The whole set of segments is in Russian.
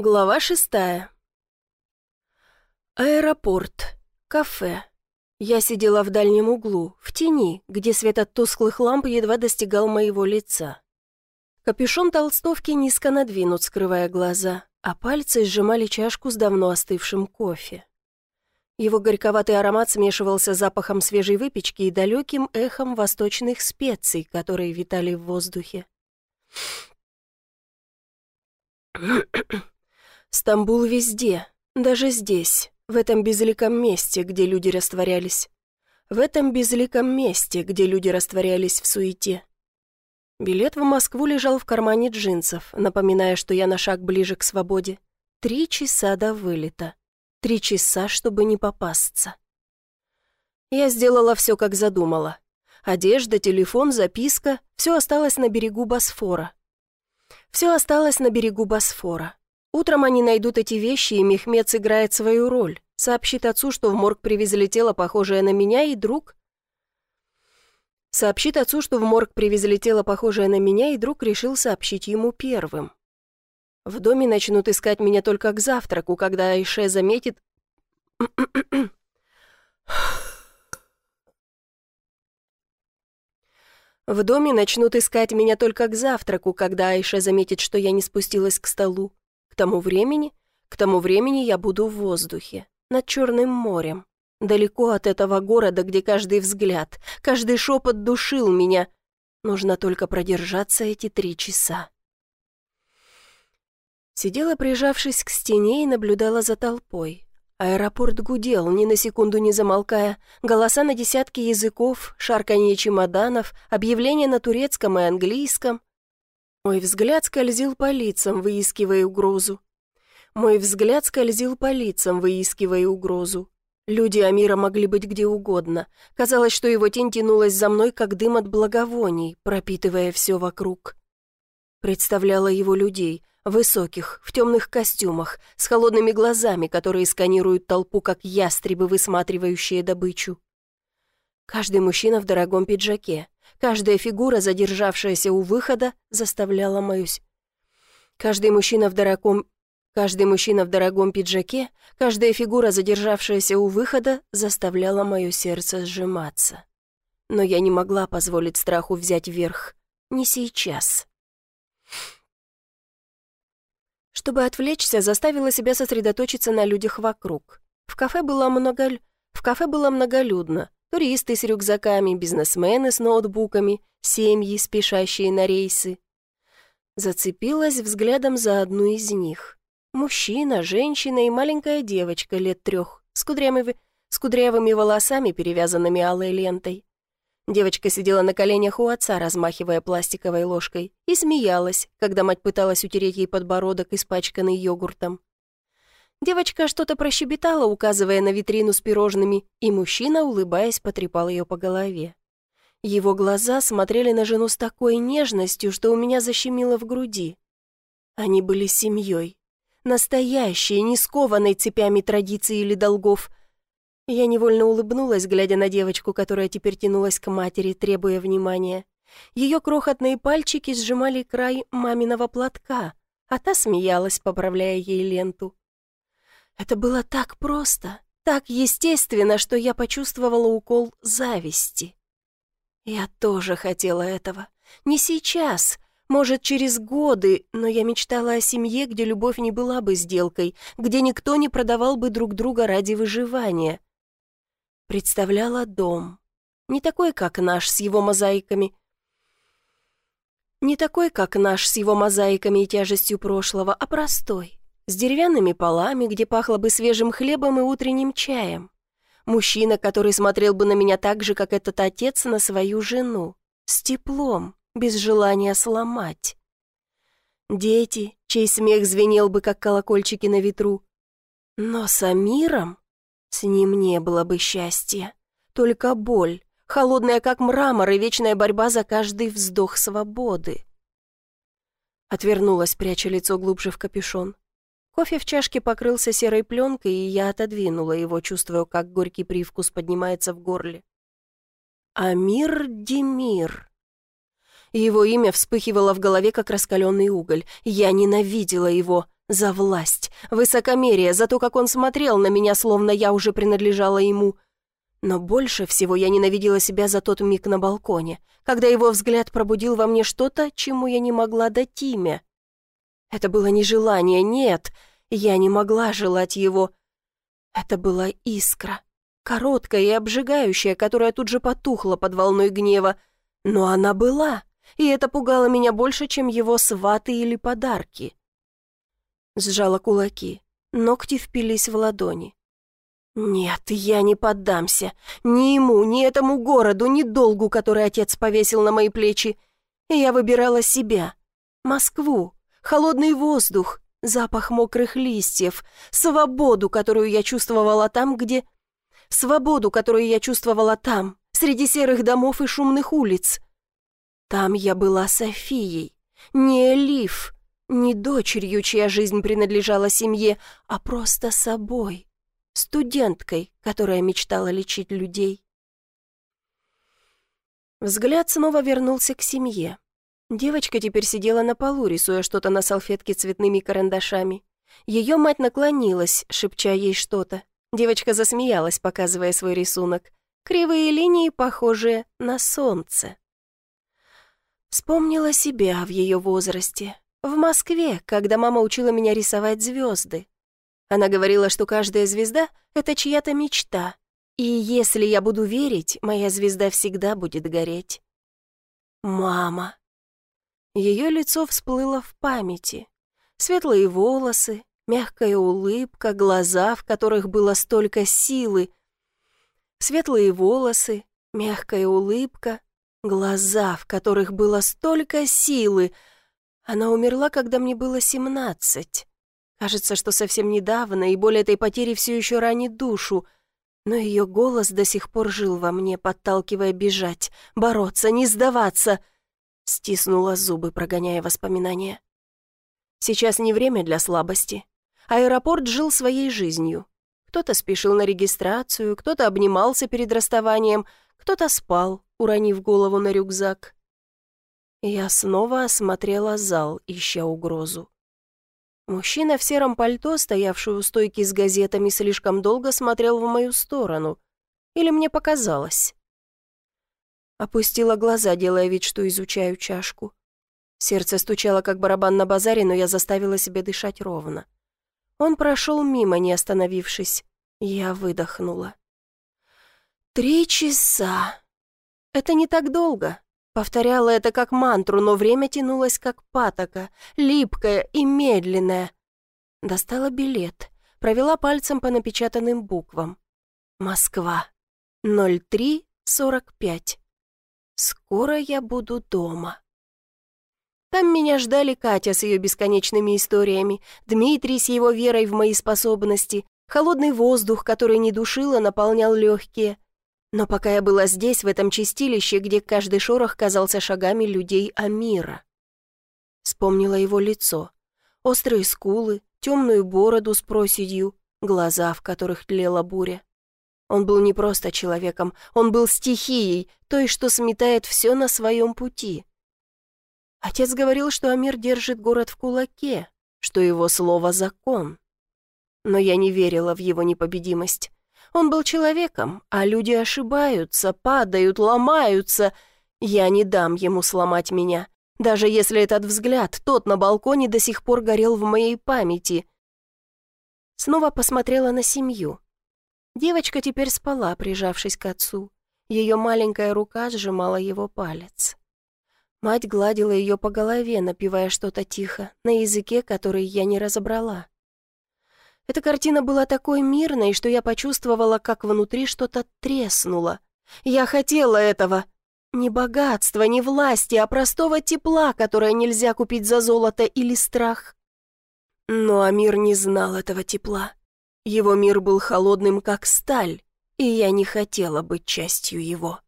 Глава шестая. Аэропорт. Кафе. Я сидела в дальнем углу, в тени, где свет от тусклых ламп едва достигал моего лица. Капюшон толстовки низко надвинут, скрывая глаза, а пальцы сжимали чашку с давно остывшим кофе. Его горьковатый аромат смешивался с запахом свежей выпечки и далеким эхом восточных специй, которые витали в воздухе. Стамбул везде, даже здесь, в этом безликом месте, где люди растворялись. В этом безликом месте, где люди растворялись в суете. Билет в Москву лежал в кармане джинсов, напоминая, что я на шаг ближе к свободе. Три часа до вылета. Три часа, чтобы не попасться. Я сделала все, как задумала. Одежда, телефон, записка — все осталось на берегу Босфора. Все осталось на берегу Босфора. Утром они найдут эти вещи, и Мехмед сыграет свою роль. Сообщит отцу, что в морг привезли тело, похожее на меня, и друг... Сообщит отцу, что в морг привезли тело, похожее на меня, и друг решил сообщить ему первым. В доме начнут искать меня только к завтраку, когда Айше заметит... В доме начнут искать меня только к завтраку, когда Айша заметит, что я не спустилась к столу тому времени, к тому времени я буду в воздухе, над Черным морем, далеко от этого города, где каждый взгляд, каждый шепот душил меня. Нужно только продержаться эти три часа. Сидела, прижавшись к стене, и наблюдала за толпой. Аэропорт гудел, ни на секунду не замолкая. Голоса на десятки языков, шарканье чемоданов, объявления на турецком и английском. Мой взгляд скользил по лицам, выискивая угрозу. Мой взгляд скользил по лицам, выискивая угрозу. Люди Амира могли быть где угодно. Казалось, что его тень тянулась за мной, как дым от благовоний, пропитывая все вокруг. Представляла его людей, высоких, в темных костюмах, с холодными глазами, которые сканируют толпу, как ястребы, высматривающие добычу. Каждый мужчина в дорогом пиджаке, каждая фигура, задержавшаяся у выхода, заставляла мою... Каждый мужчина в дорогом... Каждый мужчина в дорогом пиджаке, каждая фигура, задержавшаяся у выхода, заставляла мое сердце сжиматься. Но я не могла позволить страху взять верх. Не сейчас. Чтобы отвлечься, заставила себя сосредоточиться на людях вокруг. В кафе было много... В кафе было многолюдно. Туристы с рюкзаками, бизнесмены с ноутбуками, семьи, спешащие на рейсы. Зацепилась взглядом за одну из них. Мужчина, женщина и маленькая девочка лет трех, с кудрявыми, с кудрявыми волосами, перевязанными алой лентой. Девочка сидела на коленях у отца, размахивая пластиковой ложкой, и смеялась, когда мать пыталась утереть ей подбородок, испачканный йогуртом. Девочка что-то прощебетала, указывая на витрину с пирожными, и мужчина, улыбаясь, потрепал ее по голове. Его глаза смотрели на жену с такой нежностью, что у меня защемило в груди. Они были семьей. Настоящей, не скованной цепями традиций или долгов. Я невольно улыбнулась, глядя на девочку, которая теперь тянулась к матери, требуя внимания. Ее крохотные пальчики сжимали край маминого платка, а та смеялась, поправляя ей ленту. Это было так просто, так естественно, что я почувствовала укол зависти. Я тоже хотела этого. Не сейчас, может, через годы, но я мечтала о семье, где любовь не была бы сделкой, где никто не продавал бы друг друга ради выживания. Представляла дом. Не такой, как наш, с его мозаиками. Не такой, как наш, с его мозаиками и тяжестью прошлого, а простой с деревянными полами, где пахло бы свежим хлебом и утренним чаем. Мужчина, который смотрел бы на меня так же, как этот отец на свою жену, с теплом, без желания сломать. Дети, чей смех звенел бы, как колокольчики на ветру. Но с Амиром с ним не было бы счастья, только боль, холодная, как мрамор, и вечная борьба за каждый вздох свободы. Отвернулась, пряча лицо глубже в капюшон. Кофе в чашке покрылся серой пленкой, и я отодвинула его, чувствуя, как горький привкус поднимается в горле. Амир Демир. Его имя вспыхивало в голове, как раскаленный уголь. Я ненавидела его, За власть, высокомерие, за то, как он смотрел на меня, словно я уже принадлежала ему. Но больше всего я ненавидела себя за тот миг на балконе, когда его взгляд пробудил во мне что-то, чему я не могла дать имя. Это было не желание, нет, я не могла желать его. Это была искра, короткая и обжигающая, которая тут же потухла под волной гнева. Но она была, и это пугало меня больше, чем его сваты или подарки. Сжала кулаки, ногти впились в ладони. Нет, я не поддамся. Ни ему, ни этому городу, ни долгу, который отец повесил на мои плечи. Я выбирала себя. Москву, холодный воздух, запах мокрых листьев, свободу, которую я чувствовала там, где свободу, которую я чувствовала там, среди серых домов и шумных улиц. Там я была Софией, не Элиф, не дочерью, чья жизнь принадлежала семье, а просто собой, студенткой, которая мечтала лечить людей. Взгляд снова вернулся к семье. Девочка теперь сидела на полу, рисуя что-то на салфетке цветными карандашами. Ее мать наклонилась, шепча ей что-то. Девочка засмеялась, показывая свой рисунок. Кривые линии, похожие на солнце. Вспомнила себя в ее возрасте. В Москве, когда мама учила меня рисовать звезды. Она говорила, что каждая звезда — это чья-то мечта. И если я буду верить, моя звезда всегда будет гореть. Мама. Ее лицо всплыло в памяти. Светлые волосы, Мягкая улыбка, глаза, в которых было столько силы. Светлые волосы, мягкая улыбка, глаза, в которых было столько силы. Она умерла, когда мне было семнадцать. Кажется, что совсем недавно, и боль этой потери все еще ранит душу. Но ее голос до сих пор жил во мне, подталкивая бежать, бороться, не сдаваться. Стиснула зубы, прогоняя воспоминания. Сейчас не время для слабости. Аэропорт жил своей жизнью. Кто-то спешил на регистрацию, кто-то обнимался перед расставанием, кто-то спал, уронив голову на рюкзак. Я снова осмотрела зал, ища угрозу. Мужчина в сером пальто, стоявший у стойки с газетами, слишком долго смотрел в мою сторону. Или мне показалось? Опустила глаза, делая вид, что изучаю чашку. Сердце стучало, как барабан на базаре, но я заставила себя дышать ровно. Он прошел мимо, не остановившись. Я выдохнула. «Три часа. Это не так долго». Повторяла это как мантру, но время тянулось как патока, липкое и медленное. Достала билет, провела пальцем по напечатанным буквам. «Москва. 03.45. Скоро я буду дома». Там меня ждали Катя с ее бесконечными историями, Дмитрий с его верой в мои способности, холодный воздух, который не душило, наполнял легкие. Но пока я была здесь, в этом чистилище, где каждый шорох казался шагами людей Амира. Вспомнила его лицо. Острые скулы, темную бороду с проседью, глаза, в которых тлела буря. Он был не просто человеком, он был стихией, той, что сметает все на своем пути. Отец говорил, что Амир держит город в кулаке, что его слово — закон. Но я не верила в его непобедимость. Он был человеком, а люди ошибаются, падают, ломаются. Я не дам ему сломать меня, даже если этот взгляд, тот на балконе, до сих пор горел в моей памяти. Снова посмотрела на семью. Девочка теперь спала, прижавшись к отцу. Ее маленькая рука сжимала его палец. Мать гладила ее по голове, напевая что-то тихо, на языке, который я не разобрала. Эта картина была такой мирной, что я почувствовала, как внутри что-то треснуло. Я хотела этого. Не богатства, не власти, а простого тепла, которое нельзя купить за золото или страх. Но Амир не знал этого тепла. Его мир был холодным, как сталь, и я не хотела быть частью его.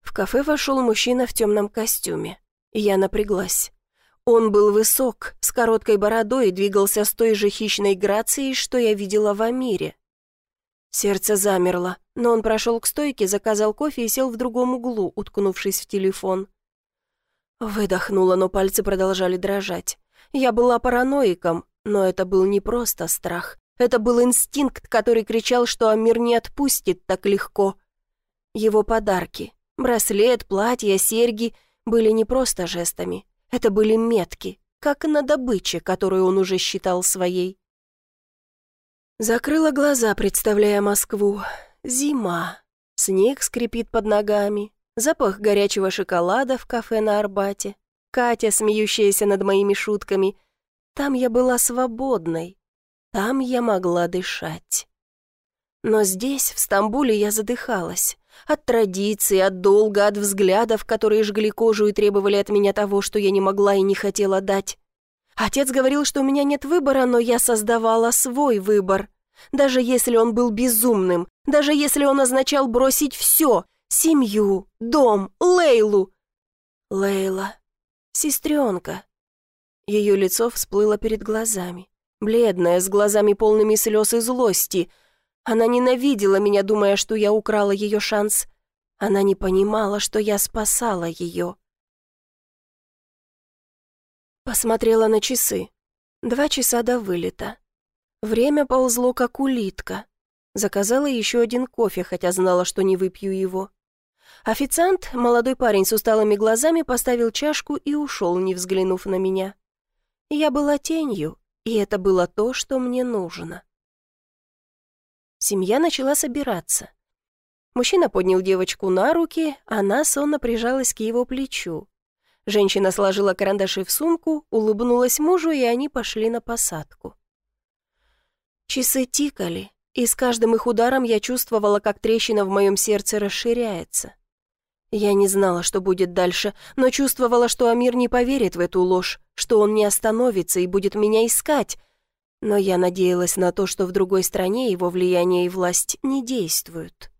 В кафе вошел мужчина в темном костюме. Я напряглась. Он был высок, с короткой бородой и двигался с той же хищной грацией, что я видела в Амире. Сердце замерло, но он прошел к стойке, заказал кофе и сел в другом углу, уткнувшись в телефон. Выдохнула, но пальцы продолжали дрожать. Я была параноиком, но это был не просто страх. Это был инстинкт, который кричал, что Амир не отпустит так легко. Его подарки, браслет, платья, серьги были не просто жестами. Это были метки, как на добыче, которую он уже считал своей. Закрыла глаза, представляя Москву. Зима. Снег скрипит под ногами. Запах горячего шоколада в кафе на Арбате. Катя, смеющаяся над моими шутками. Там я была свободной. Там я могла дышать. Но здесь, в Стамбуле, я задыхалась. От традиций, от долга, от взглядов, которые жгли кожу и требовали от меня того, что я не могла и не хотела дать. Отец говорил, что у меня нет выбора, но я создавала свой выбор. Даже если он был безумным, даже если он означал бросить все — семью, дом, Лейлу. Лейла. Сестренка. Ее лицо всплыло перед глазами. Бледная, с глазами полными слез и злости. Она ненавидела меня, думая, что я украла ее шанс. Она не понимала, что я спасала ее. Посмотрела на часы. Два часа до вылета. Время ползло, как улитка. Заказала еще один кофе, хотя знала, что не выпью его. Официант, молодой парень с усталыми глазами, поставил чашку и ушел, не взглянув на меня. Я была тенью, и это было то, что мне нужно. Семья начала собираться. Мужчина поднял девочку на руки, она сонно прижалась к его плечу. Женщина сложила карандаши в сумку, улыбнулась мужу, и они пошли на посадку. Часы тикали, и с каждым их ударом я чувствовала, как трещина в моем сердце расширяется. Я не знала, что будет дальше, но чувствовала, что Амир не поверит в эту ложь, что он не остановится и будет меня искать. Но я надеялась на то, что в другой стране его влияние и власть не действуют.